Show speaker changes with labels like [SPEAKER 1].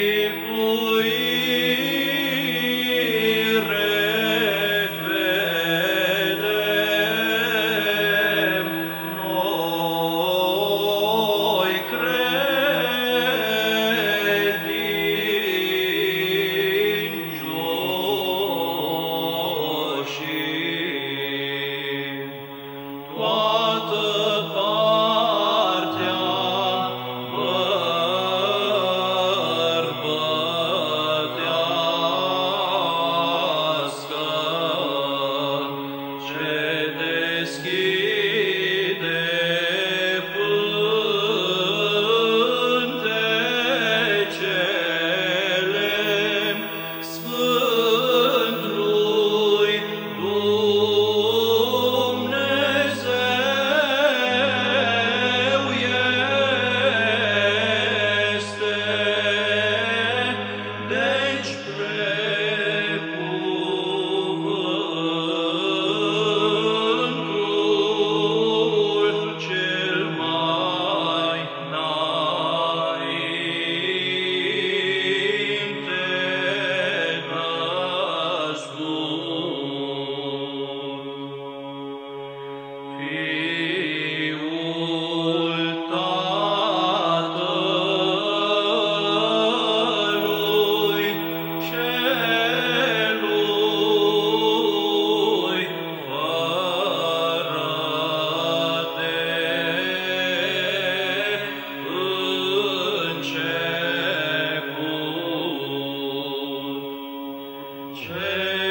[SPEAKER 1] Puri rescue. Amen.